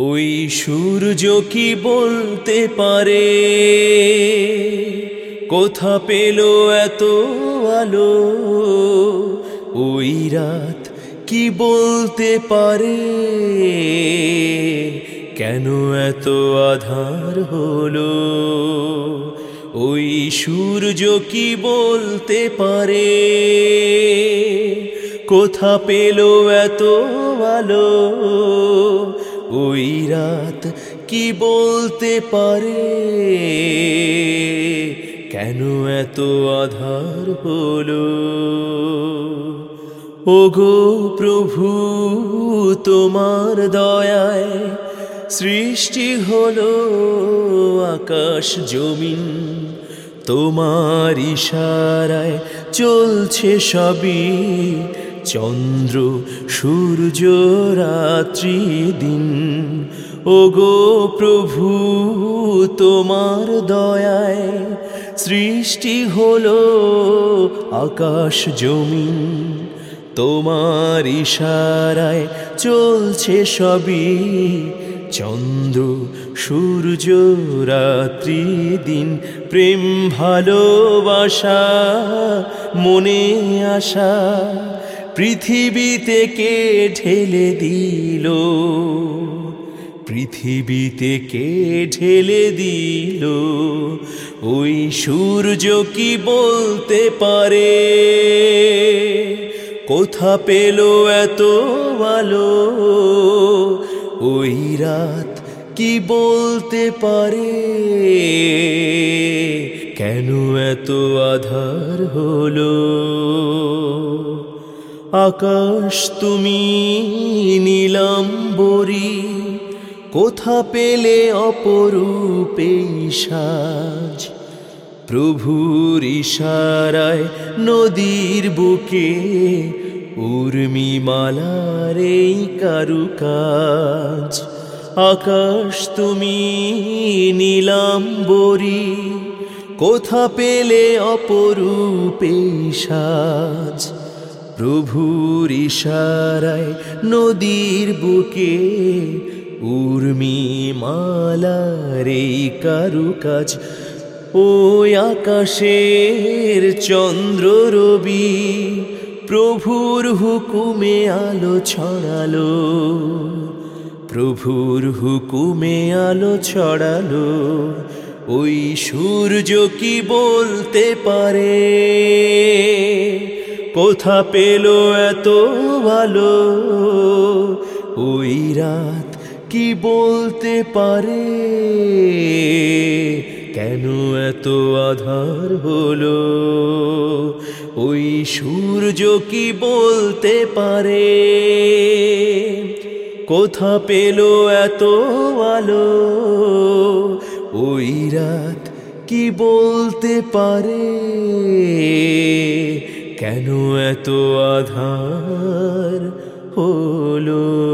ওই সূর্য কি বলতে পারে? কোথা পেল এত আলো? ওই রাত কি বলতে পারে? কেন এত আধার হলো? ওই সূর্য কি বলতে পারে? কোথা পেল এত আলো? ওই রাত কি বলতে পারে? কেন এত আধার হলো? ওগো প্রভু, তোমার দয়ায় সৃষ্টি হলো আকাশ জমিন। তোমার ইশারায় চলছে সবই চন্দ্র, সূর্য, রাত্রি, দিন। ওগো প্রভু, তোমার দয়ায় সৃষ্টি হলো আকাশ জমিন। তোমার ইশারায় চলছে সবই চন্দ্র, সূর্য, রাত্রি, দিন। প্রেম, ভালোবাসা, মনে আসা পৃথিবীতে কে ঢেলে দিল? পৃথিবীতে কে ঢেলে দিল? ওই সূর্য কি বলতে পারে? কোথা পেল এত আলো? ওই রাত কি বলতে পারে? কেন এত আধার হলো? আকাশ তুমি নীলাম্বরী, কোথা পেলে অপরূপে সাজ? প্রভুর ইশারায় নদীর বুকে উর্মি মালার এই কারুকাজ। আকাশ তুমি নীলাম্বরী, কোথা পেলে অপরূপে সাজ? প্রভুর ইশারায় নদীর বুকে উর্মি মালার এই কারুকাজ। ওই আকাশের চন্দ্র রবি প্রভুর হুকুমে আলো ছড়ালো, প্রভুর হুকুমে আলো ছড়ালো। ওই সূর্য কি বলতে পারে? কোথা পেল এত ভালো? ওই রাত কি বলতে পারে? কেন এত আধার হলো? ওই সূর্য কি বলতে পারে? কোথা পেল এত আলো ওই রাত কি বলতে পারে? কেন এত আধার হলো?